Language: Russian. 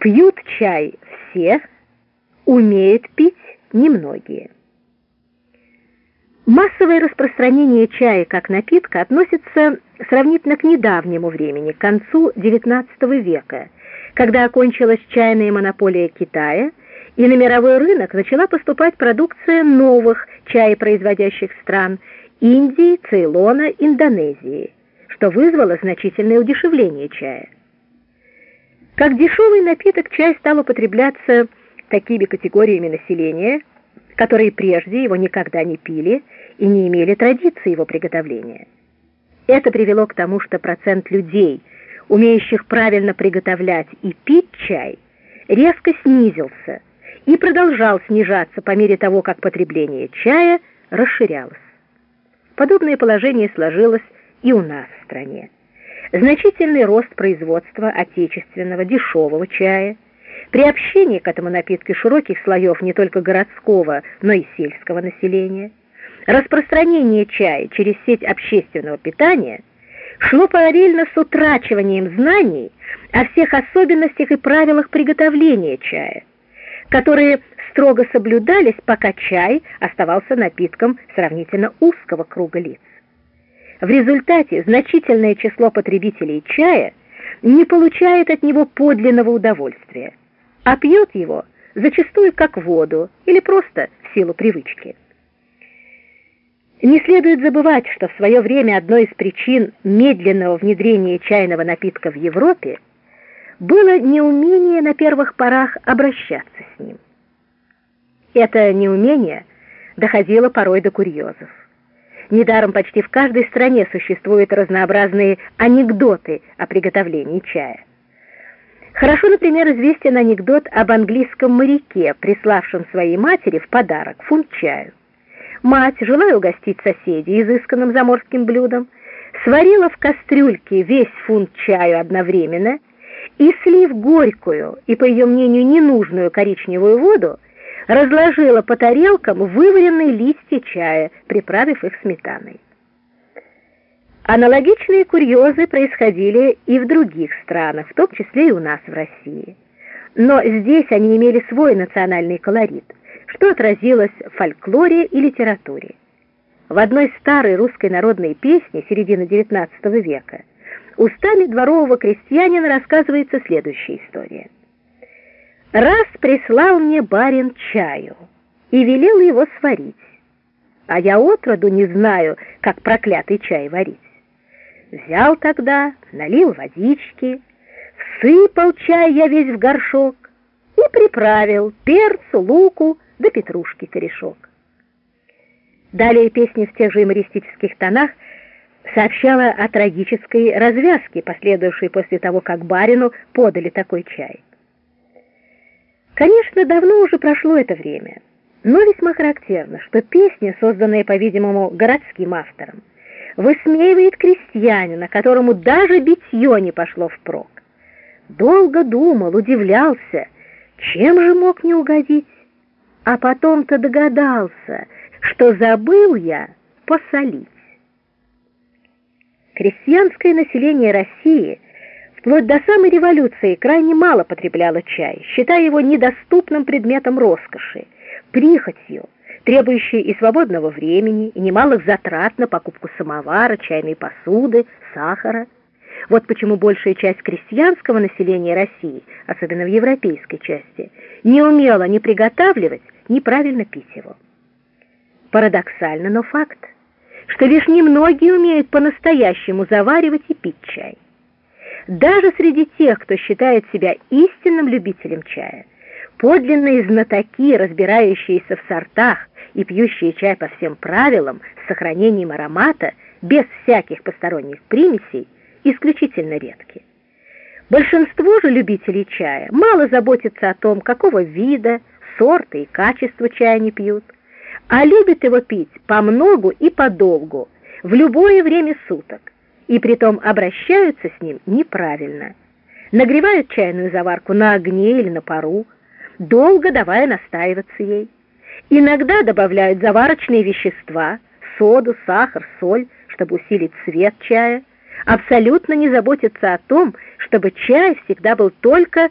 Пьют чай все, умеют пить немногие. Массовое распространение чая как напитка относится сравнительно к недавнему времени, к концу XIX века, когда окончилась чайная монополия Китая, и на мировой рынок начала поступать продукция новых чаепроизводящих стран Индии, Цейлона, Индонезии, что вызвало значительное удешевление чая. Как дешевый напиток чай стал употребляться такими категориями населения, которые прежде его никогда не пили и не имели традиции его приготовления. Это привело к тому, что процент людей, умеющих правильно приготовлять и пить чай, резко снизился и продолжал снижаться по мере того, как потребление чая расширялось. Подобное положение сложилось и у нас в стране значительный рост производства отечественного дешевого чая, приобщение к этому напитку широких слоев не только городского, но и сельского населения, распространение чая через сеть общественного питания шло параллельно с утрачиванием знаний о всех особенностях и правилах приготовления чая, которые строго соблюдались, пока чай оставался напитком сравнительно узкого круга лиц. В результате значительное число потребителей чая не получает от него подлинного удовольствия, а пьет его зачастую как воду или просто в силу привычки. Не следует забывать, что в свое время одной из причин медленного внедрения чайного напитка в Европе было неумение на первых порах обращаться с ним. Это неумение доходило порой до курьезов. Недаром почти в каждой стране существуют разнообразные анекдоты о приготовлении чая. Хорошо, например, известен анекдот об английском моряке, приславшем своей матери в подарок фунт чаю. Мать, желая угостить соседей изысканным заморским блюдом, сварила в кастрюльке весь фунт чаю одновременно и, слив горькую и, по ее мнению, ненужную коричневую воду, разложила по тарелкам вываренные листья чая, приправив их сметаной. Аналогичные курьезы происходили и в других странах, в том числе и у нас в России. Но здесь они имели свой национальный колорит, что отразилось в фольклоре и литературе. В одной старой русской народной песне середины XIX века устами дворового крестьянина рассказывается следующая история – Раз прислал мне барин чаю и велел его сварить, а я отроду не знаю, как проклятый чай варить. Взял тогда, налил водички, всыпал чай я весь в горшок и приправил перцу, луку да петрушки корешок. Далее песня в тех же юмористических тонах сообщала о трагической развязке, последовавшей после того, как барину подали такой чай. Конечно, давно уже прошло это время, но весьма характерно, что песня, созданная, по-видимому, городским автором, высмеивает крестьянина, которому даже битье не пошло впрок. Долго думал, удивлялся, чем же мог не угодить, а потом-то догадался, что забыл я посолить. Крестьянское население России – вплоть до самой революции крайне мало потребляла чай, считая его недоступным предметом роскоши, прихотью, требующей и свободного времени, и немалых затрат на покупку самовара, чайной посуды, сахара. Вот почему большая часть крестьянского населения России, особенно в европейской части, не умела ни приготавливать, ни правильно пить его. Парадоксально, но факт, что лишь немногие умеют по-настоящему заваривать и пить чай. Даже среди тех, кто считает себя истинным любителем чая, подлинные знатоки, разбирающиеся в сортах и пьющие чай по всем правилам с сохранением аромата, без всяких посторонних примесей, исключительно редки. Большинство же любителей чая мало заботится о том, какого вида, сорта и качества чая они пьют, а любят его пить по многу и подолгу, в любое время суток и притом обращаются с ним неправильно. Нагревают чайную заварку на огне или на пару, долго давая настаиваться ей. Иногда добавляют заварочные вещества, соду, сахар, соль, чтобы усилить цвет чая. Абсолютно не заботятся о том, чтобы чай всегда был только